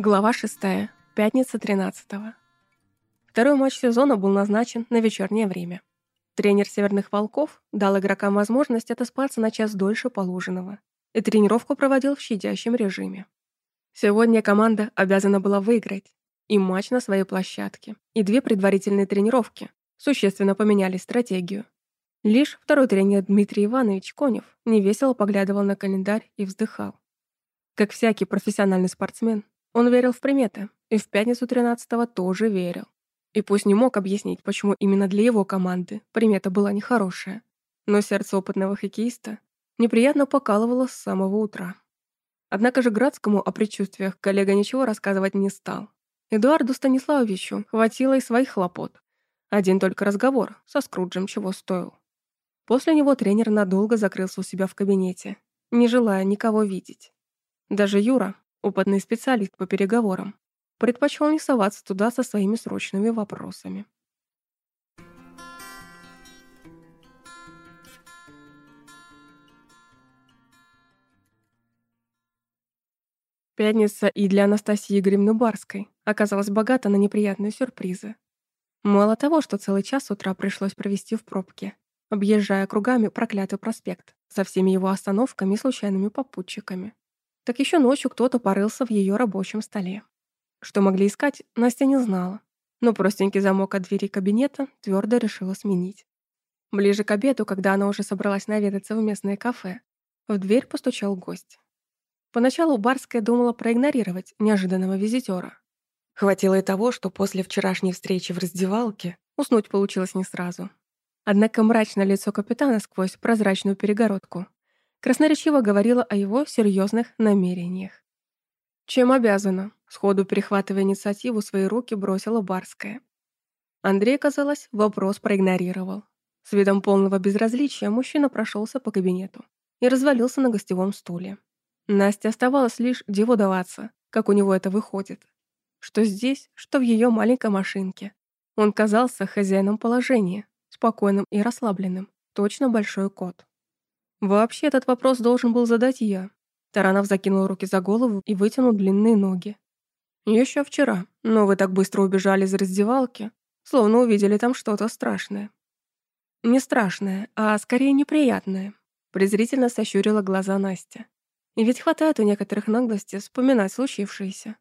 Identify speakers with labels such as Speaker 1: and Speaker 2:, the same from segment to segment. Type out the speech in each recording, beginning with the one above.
Speaker 1: Глава 6. Пятница 13 -го. Второй матч сезона был назначен на вечернее время. Тренер «Северных волков» дал игрокам возможность отоспаться на час дольше положенного и тренировку проводил в щадящем режиме. Сегодня команда обязана была выиграть и матч на своей площадке, и две предварительные тренировки существенно поменяли стратегию. Лишь второй тренер Дмитрий Иванович Конев невесело поглядывал на календарь и вздыхал. Как всякий профессиональный спортсмен, он верил в приметы, и в пятницу 13-го тоже верил. И пусть не мог объяснить, почему именно для его команды примета была нехорошая, но сердце опытного хоккеиста неприятно покалывало с самого утра. Однако же Градскому о предчувствиях коллега ничего рассказывать не стал. Эдуарду Станиславовичу хватило и своих хлопот. Один только разговор со Скруджем чего стоил. После него тренер надолго закрылся у себя в кабинете, не желая никого видеть. Даже Юра, опытный специалист по переговорам, предпочел не соваться туда со своими срочными вопросами. Пятница и для Анастасии Игоревны Барской оказалась богата на неприятные сюрпризы. Мало того, что целый час утра пришлось провести в пробке, объезжая кругами проклятый проспект со всеми его остановками и случайными попутчиками, так еще ночью кто-то порылся в ее рабочем столе. Что могли искать, Настя не знала, но простенький замок от двери кабинета твердо решила сменить. Ближе к обеду, когда она уже собралась наведаться в местное кафе, в дверь постучал гость. Поначалу Барская думала проигнорировать неожиданного визитера. Хватило и того, что после вчерашней встречи в раздевалке уснуть получилось не сразу. Однако мрачное лицо капитана сквозь прозрачную перегородку красноречиво говорило о его серьезных намерениях. «Чем обязана?» Сходу перехватывая инициативу свои руки, бросила Барская. Андрей, казалось, вопрос проигнорировал. С видом полного безразличия мужчина прошелся по кабинету и развалился на гостевом стуле. Насте оставалось лишь диву даваться, как у него это выходит. Что здесь, что в ее маленькой машинке. Он казался хозяином положения, спокойным и расслабленным, точно большой кот. Вообще этот вопрос должен был задать я. Таранов закинул руки за голову и вытянул длинные ноги. Еще вчера, но вы так быстро убежали из раздевалки, словно увидели там что-то страшное. Не страшное, а скорее неприятное. Презрительно сощурила глаза Настя. И ведь хватает у некоторых наглости вспоминать случившееся.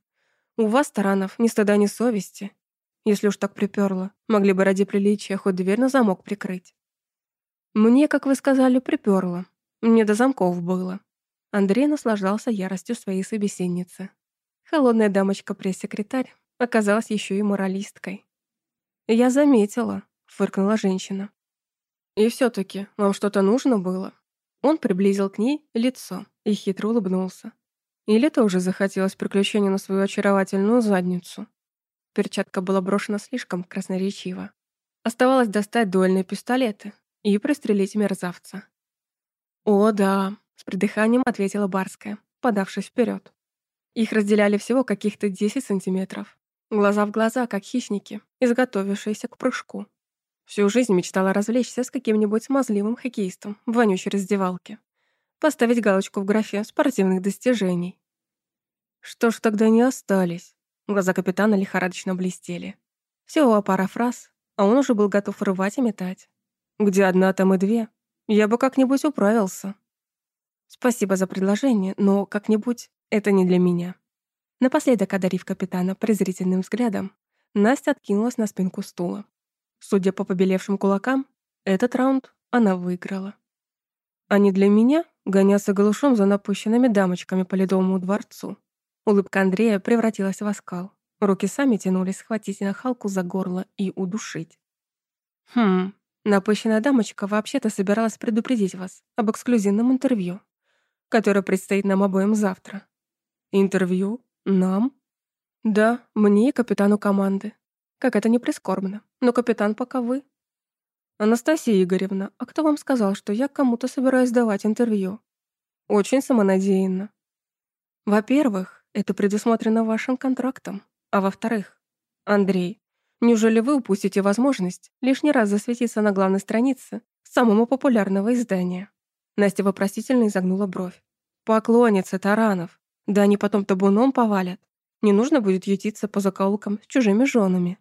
Speaker 1: У вас, Таранов, ни стыда, ни совести. Если уж так приперло, могли бы ради приличия хоть дверь на замок прикрыть. Мне, как вы сказали, приперло. Мне до замков было. Андрей наслаждался яростью своей собеседницы. Холодная дамочка-пресс-секретарь оказалась еще и моралисткой. «Я заметила», — фыркнула женщина. «И все-таки вам что-то нужно было?» Он приблизил к ней лицо и хитро улыбнулся. Или тоже захотелось приключения на свою очаровательную задницу. Перчатка была брошена слишком красноречиво. Оставалось достать дуэльные пистолеты и пристрелить мерзавца. «О, да», — с придыханием ответила Барская, подавшись вперед. Их разделяли всего каких-то 10 сантиметров. Глаза в глаза, как хищники, изготовившиеся к прыжку. Всю жизнь мечтала развлечься с каким-нибудь смазливым хоккеистом в вонючей раздевалке. Поставить галочку в графе спортивных достижений. Что ж тогда не остались? Глаза капитана лихорадочно блестели. Всего пара фраз, а он уже был готов рвать и метать. Где одна, там и две. Я бы как-нибудь управился. Спасибо за предложение, но как-нибудь это не для меня. Напоследок одарив капитана презрительным взглядом, Настя откинулась на спинку стула. Судя по побелевшим кулакам, этот раунд она выиграла. А не для меня гоняться голышом за напущенными дамочками по ледовому дворцу. Улыбка Андрея превратилась в оскал. Руки сами тянулись схватить нахалку за горло и удушить. «Хм, напыщенная дамочка вообще-то собиралась предупредить вас об эксклюзивном интервью, которое предстоит нам обоим завтра. Интервью? Нам? Да, мне и капитану команды. Как это не прискорбно. Но капитан пока вы. Анастасия Игоревна, а кто вам сказал, что я кому-то собираюсь давать интервью? Очень самонадеянно. Во-первых, это предусмотрено вашим контрактом. А во-вторых, Андрей, неужели вы упустите возможность лишний раз засветиться на главной странице самого популярного издания? Настя вопросительно изогнула бровь. Поклонница Таранов. Да они потом табуном повалят. Не нужно будет ютиться по закоулкам с чужими женами.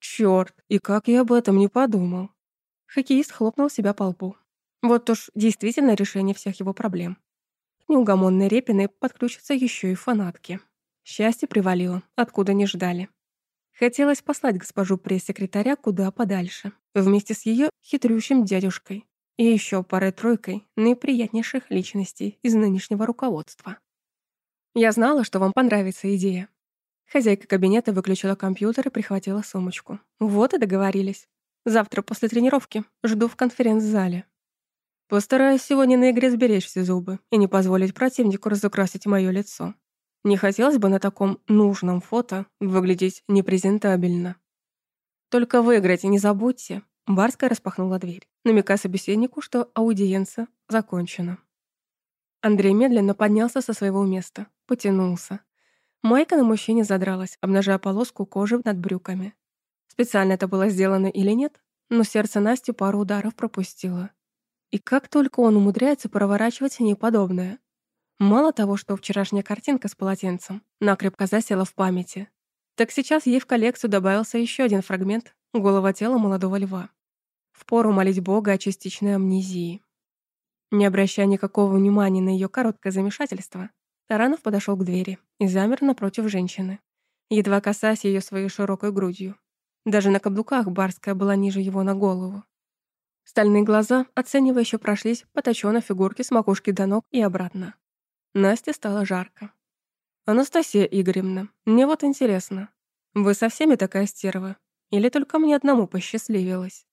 Speaker 1: Чёрт, и как я об этом не подумал. Хоккеист хлопнул себя по лбу. Вот уж действительно решение всех его проблем. К неугомонной Репиной подключатся еще и фанатки. Счастье привалило, откуда не ждали. Хотелось послать госпожу пресс-секретаря куда подальше, вместе с ее хитрющим дядюшкой и еще парой-тройкой наиприятнейших личностей из нынешнего руководства. Я знала, что вам понравится идея. Хозяйка кабинета выключила компьютер и прихватила сумочку. Вот и договорились. Завтра после тренировки жду в конференц-зале. Постараюсь сегодня на игре сберечь все зубы и не позволить противнику разукрасить мое лицо. Не хотелось бы на таком нужном фото выглядеть непрезентабельно. Только выиграть не забудьте. Барская распахнула дверь, намекая собеседнику, что аудиенция закончена. Андрей медленно поднялся со своего места, потянулся. Майка на мужчине задралась, обнажая полоску кожи над брюками. Специально это было сделано или нет, но сердце Насти пару ударов пропустило. И как только он умудряется проворачивать неподобное. Мало того, что вчерашняя картинка с полотенцем накрепко засела в памяти, так сейчас ей в коллекцию добавился еще один фрагмент голого тела молодого льва. Впору молить Бога о частичной амнезии. Не обращая никакого внимания на ее короткое замешательство, Таранов подошел к двери и замер напротив женщины, едва касаясь ее своей широкой грудью. Даже на каблуках Барская была ниже его на голову. Стальные глаза оценивающе прошлись по точёной фигурке с макушки до ног и обратно. Насте стало жарко. «Анастасия Игоревна, мне вот интересно, вы со всеми такая стерва? Или только мне одному посчастливилось?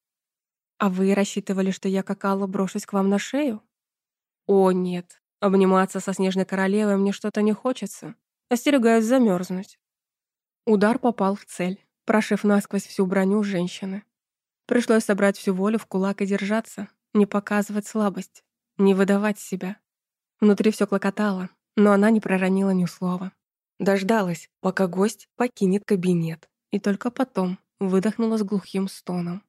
Speaker 1: А вы рассчитывали, что я как Алла брошусь к вам на шею? О, нет, обниматься со снежной королевой мне что-то не хочется. Остерегаюсь замерзнуть. Удар попал в цель, прошив насквозь всю броню женщины. Пришлось собрать всю волю в кулак и держаться, не показывать слабость, не выдавать себя. Внутри все клокотало, но она не проронила ни слова. Дождалась, пока гость покинет кабинет, и только потом выдохнула с глухим стоном.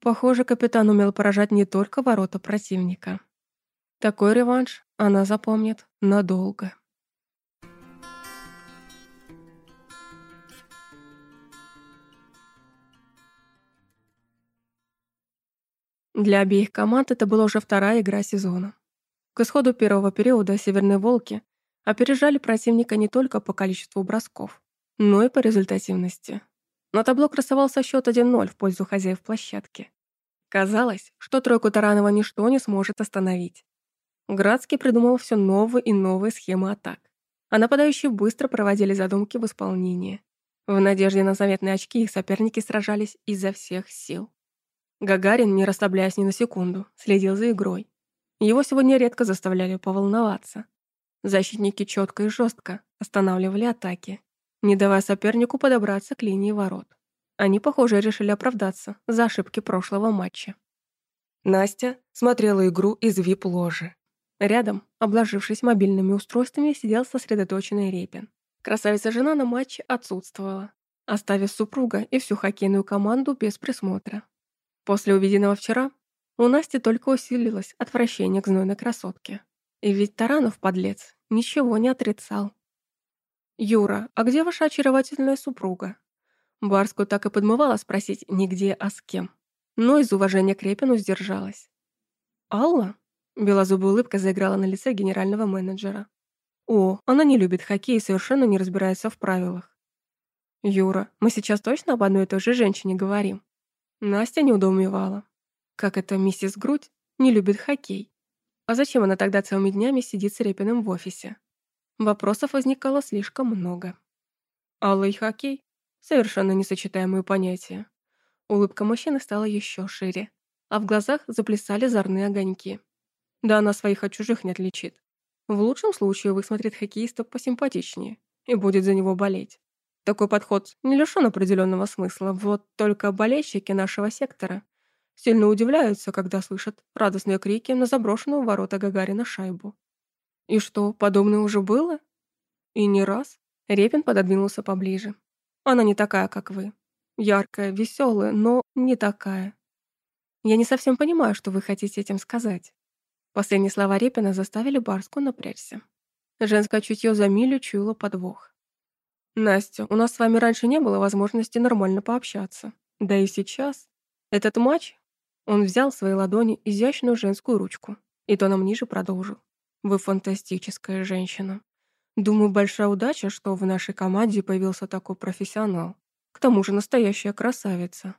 Speaker 1: Похоже, капитан умел поражать не только ворота противника. Такой реванш она запомнит надолго. Для обеих команд это была уже вторая игра сезона. К исходу первого периода «Северные волки» опережали противника не только по количеству бросков, но и по результативности. На табло красовался счет 1-0 в пользу хозяев площадки. Казалось, что тройку Таранова ничто не сможет остановить. Градский придумал все новые и новые схемы атак, а нападающие быстро проводили задумки в исполнение. В надежде на заветные очки их соперники сражались изо всех сил. Гагарин, не расслабляясь ни на секунду, следил за игрой, его сегодня редко заставляли поволноваться. Защитники четко и жестко останавливали атаки, не давая сопернику подобраться к линии ворот. Они, похоже, решили оправдаться за ошибки прошлого матча. Настя смотрела игру из вип-ложи. Рядом, обложившись мобильными устройствами, сидел сосредоточенный Репин. Красавица-жена на матче отсутствовала, оставив супруга и всю хоккейную команду без присмотра. После увиденного вчера у Насти только усилилось отвращение к знойной красотке. И ведь Таранов, подлец, ничего не отрицал. «Юра, а где ваша очаровательная супруга?» Барскую так и подмывала спросить не где, а с кем. Но из уважения к Репину сдержалась. «Алла?» Белозубая улыбка заиграла на лице генерального менеджера. «О, она не любит хоккей и совершенно не разбирается в правилах». «Юра, мы сейчас точно об одной и той же женщине говорим?» Настя неудоумевала. Как это миссис Грудь не любит хоккей? А зачем она тогда целыми днями сидит с Репиным в офисе? Вопросов возникало слишком много. Алла и хоккей — совершенно несочетаемые понятия. Улыбка мужчины стала еще шире, а в глазах заплясали зорные огоньки. Да она своих от чужих не отличит. В лучшем случае высмотрит хоккеиста посимпатичнее и будет за него болеть. Такой подход не лишен определенного смысла, вот только болельщики нашего сектора сильно удивляются, когда слышат радостные крики на заброшенную ворота Гагарина шайбу. И что, подобное уже было? И не раз. Репин пододвинулся поближе. Она не такая, как вы. Яркая, веселая, но не такая. Я не совсем понимаю, что вы хотите этим сказать. Последние слова Репина заставили Барску напрячься. Женское чутье за милю чуяло подвох. Настя, у нас с вами раньше не было возможности нормально пообщаться. Да и сейчас. Этот матч... Он взял в свои ладони изящную женскую ручку и тоном ниже продолжил. Вы фантастическая женщина. Думаю, большая удача, что в нашей команде появился такой профессионал. К тому же настоящая красавица.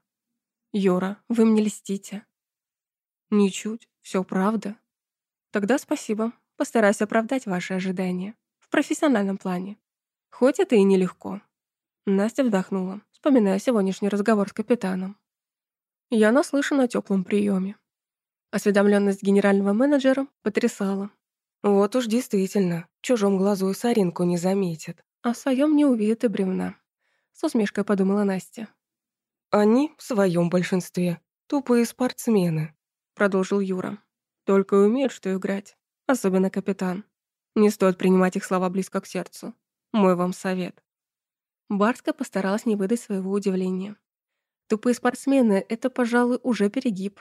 Speaker 1: Юра, вы мне льстите. Ничуть, все правда. Тогда спасибо. Постараюсь оправдать ваши ожидания. В профессиональном плане. Хоть это и нелегко. Настя вдохнула, вспоминая сегодняшний разговор с капитаном. Я наслышана о теплом приеме. Осведомленность генерального менеджера потрясала. Вот уж действительно, в чужом глазу и соринку не заметит, а в своем не увидит и бревна. С усмешкой подумала Настя. Они в своем большинстве тупые спортсмены, продолжил Юра. Только умеют, что играть, особенно капитан. Не стоит принимать их слова близко к сердцу. Мой вам совет. Барская постаралась не выдать своего удивления. Тупые спортсмены — это, пожалуй, уже перегиб.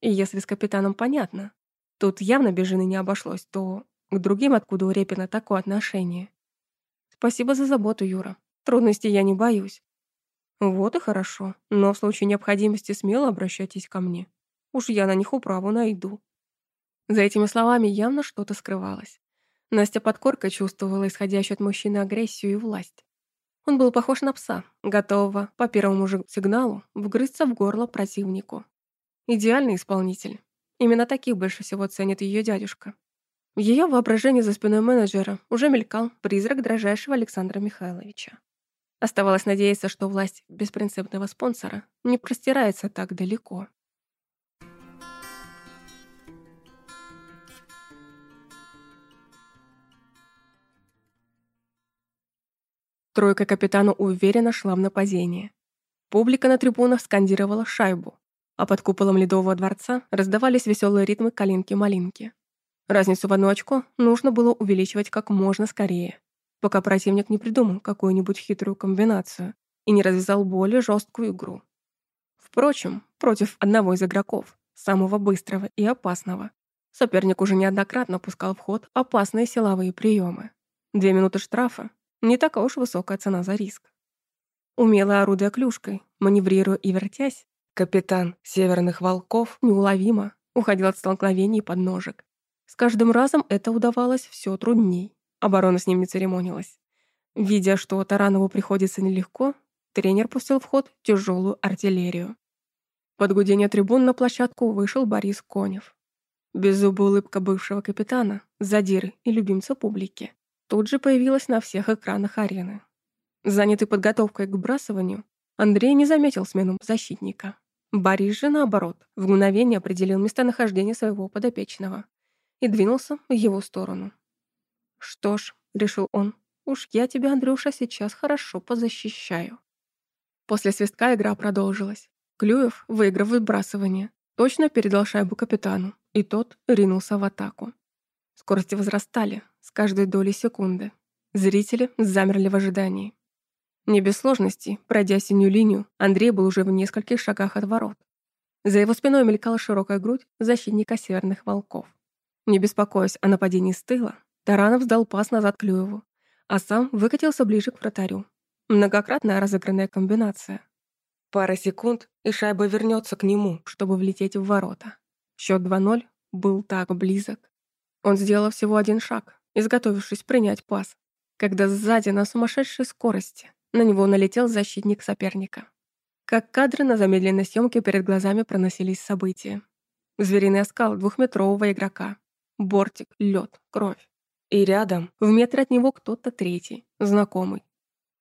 Speaker 1: И если с капитаном понятно, тут явно без жены не обошлось, то к другим откуда у Репина такое отношение? Спасибо за заботу, Юра. Трудностей я не боюсь. Вот и хорошо, но в случае необходимости смело обращайтесь ко мне. Уж я на них управу найду. За этими словами явно что-то скрывалось. Настя под коркой чувствовала исходящую от мужчины агрессию и власть. Он был похож на пса, готового по первому же сигналу вгрызться в горло противнику. Идеальный исполнитель. Именно таких больше всего ценит ее дядюшка. В ее воображении за спиной менеджера уже мелькал призрак дрожайшего Александра Михайловича. Оставалось надеяться, что власть беспринципного спонсора не простирается так далеко. Тройка капитана уверенно шла в нападение. Публика на трибунах скандировала шайбу, а под куполом Ледового дворца раздавались веселые ритмы калинки-малинки. Разницу в одно очко нужно было увеличивать как можно скорее, пока противник не придумал какую-нибудь хитрую комбинацию и не развязал более жесткую игру. Впрочем, против одного из игроков, самого быстрого и опасного, соперник уже неоднократно пускал в ход опасные силовые приемы. Две минуты штрафа не такая уж высокая цена за риск. Умело орудуя клюшкой, маневрируя и вертясь, капитан Северных Волков неуловимо уходил от столкновений под ножек. С каждым разом это удавалось все трудней. Оборона с ним не церемонилась. Видя, что Таранову приходится нелегко, тренер пустил в ход тяжелую артиллерию. Под гудение трибун на площадку вышел Борис Конев. Беззубая улыбка бывшего капитана, задиры и любимца публики тут же появилась на всех экранах арены. Занятый подготовкой к бросованию, Андрей не заметил смену защитника. Борис же, наоборот, в мгновение определил местонахождение своего подопечного и двинулся в его сторону. «Что ж», — решил он, — «уж я тебя, Андрюша, сейчас хорошо позащищаю». После свистка игра продолжилась. Клюев, выиграв выбрасывание, точно передал шайбу капитану, и тот ринулся в атаку. Скорости возрастали с каждой долей секунды. Зрители замерли в ожидании. Не без сложностей, пройдя синюю линию, Андрей был уже в нескольких шагах от ворот. За его спиной мелькала широкая грудь защитника северных волков. Не беспокоясь о нападении с тыла, Таранов сдал пас назад Клюеву, а сам выкатился ближе к вратарю. Многократная разыгранная комбинация. Пара секунд, и шайба вернется к нему, чтобы влететь в ворота. Счет 2-0 был так близок. Он сделал всего один шаг, изготовившись принять пас, когда сзади на сумасшедшей скорости на него налетел защитник соперника. Как кадры на замедленной съемке перед глазами проносились события. Звериный оскал двухметрового игрока. Бортик, лед, кровь. И рядом, в метре от него кто-то третий, знакомый.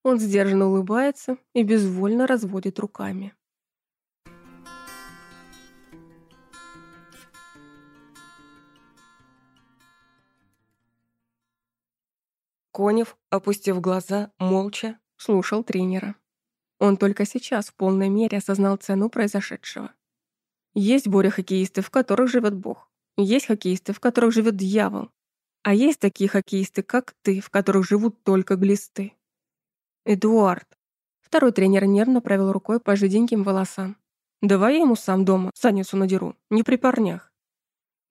Speaker 1: Он сдержанно улыбается и безвольно разводит руками. Конев, опустив глаза, молча слушал тренера. Он только сейчас в полной мере осознал цену произошедшего. Есть боря-хоккеисты, в которых живет Бог. Есть хоккеисты, в которых живет дьявол. А есть такие хоккеисты, как ты, в которых живут только глисты. Эдуард. Второй тренер нервно провел рукой по жиденьким волосам. Давай я ему сам дома задницу надеру, не при парнях.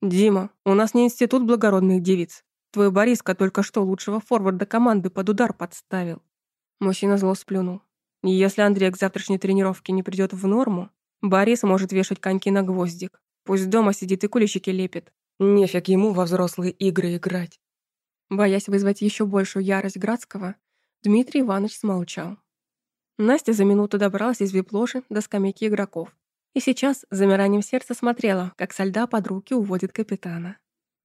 Speaker 1: Дима, у нас не институт благородных девиц. Твой Бориска только что лучшего форварда команды под удар подставил. Мужчина зло сплюнул. Если Андрей к завтрашней тренировке не придет в норму, Борис может вешать коньки на гвоздик. Пусть дома сидит и куличики лепит. Нефиг ему во взрослые игры играть. Боясь вызвать еще большую ярость Градского, Дмитрий Иванович смолчал. Настя за минуту добралась из вип-ложи до скамейки игроков и сейчас замиранием сердца смотрела, как со льда под руки уводит капитана.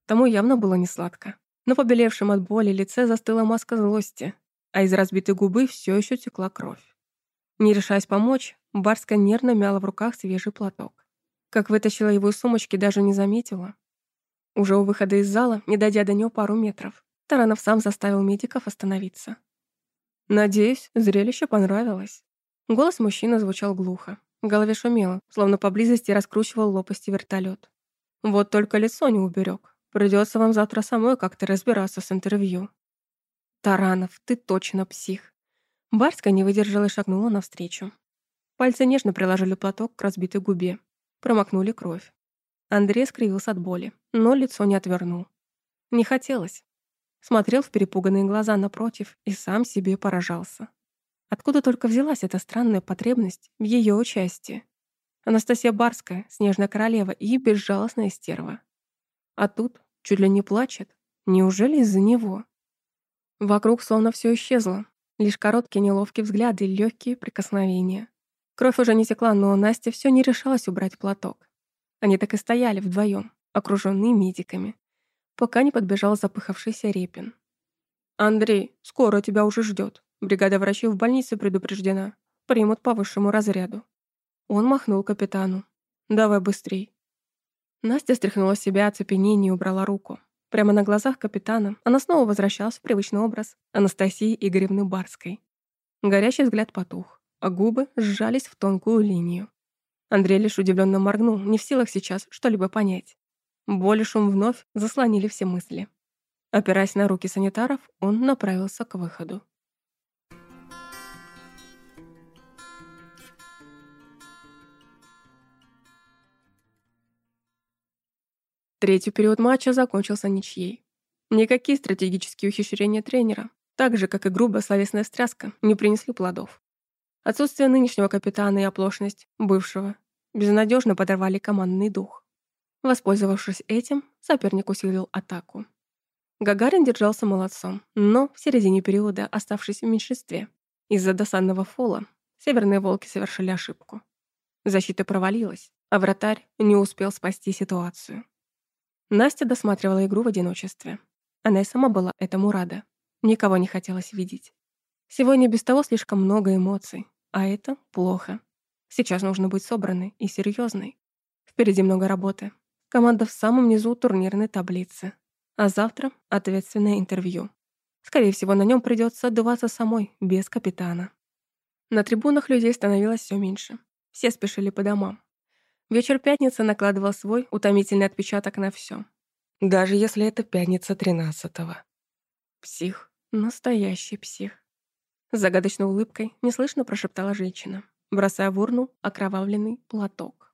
Speaker 1: Тому явно было несладко. На побелевшем от боли лице застыла маска злости, а из разбитой губы все еще текла кровь. Не решаясь помочь, Барска нервно мяла в руках свежий платок. Как вытащила его из сумочки, даже не заметила. Уже у выхода из зала, не дойдя до него пару метров, Таранов сам заставил медиков остановиться. Надеюсь, зрелище понравилось. Голос мужчины звучал глухо. В голове шумело, словно поблизости раскручивал лопасти вертолет. Вот только лицо не уберег. Придется вам завтра самой как-то разбираться с интервью. Таранов, ты точно псих. Барска не выдержала и шагнула навстречу. Пальцы нежно приложили платок к разбитой губе. Промокнули кровь. Андрей скривился от боли, но лицо не отвернул. Не хотелось смотрел в перепуганные глаза напротив и сам себе поражался. Откуда только взялась эта странная потребность в ее участии? Анастасия Барская, снежная королева и безжалостная стерва. А тут чуть ли не плачет. Неужели из-за него? Вокруг словно все исчезло. Лишь короткие неловкие взгляды и легкие прикосновения. Кровь уже не текла, но Настя все не решалась убрать платок. Они так и стояли вдвоем, окруженные медиками, пока не подбежал запыхавшийся Репин. «Андрей, скоро тебя уже ждет. Бригада врачей в больнице предупреждена. Примут по высшему разряду». Он махнул капитану. «Давай быстрей». Настя стряхнула себя оцепенение и убрала руку. Прямо на глазах капитана она снова возвращалась в привычный образ Анастасии Игоревны Барской. Горящий взгляд потух, а губы сжались в тонкую линию. Андрей лишь удивленно моргнул, не в силах сейчас что-либо понять. Боль и шум вновь заслонили все мысли. Опираясь на руки санитаров, он направился к выходу. Третий период матча закончился ничьей. Никакие стратегические ухищрения тренера, так же, как и грубая словесная встряска, не принесли плодов. Отсутствие нынешнего капитана и оплошность бывшего безнадежно подорвали командный дух. Воспользовавшись этим, соперник усилил атаку. Гагарин держался молодцом, но в середине периода, оставшись в меньшинстве, из-за досадного фола, северные волки совершили ошибку. Защита провалилась, а вратарь не успел спасти ситуацию. Настя досматривала игру в одиночестве. Она и сама была этому рада. Никого не хотелось видеть. Сегодня без того слишком много эмоций, а это плохо. Сейчас нужно быть собранной и серьезной. Впереди много работы, Команда в самом низу турнирной таблицы. А завтра ответственное интервью. Скорее всего, на нем придется отдуваться самой, без капитана. На трибунах людей становилось все меньше. Все спешили по домам. Вечер пятницы накладывал свой утомительный отпечаток на все. Даже если это пятница тринадцатого. Псих. Настоящий псих. С загадочной улыбкой неслышно прошептала женщина, бросая в урну окровавленный платок.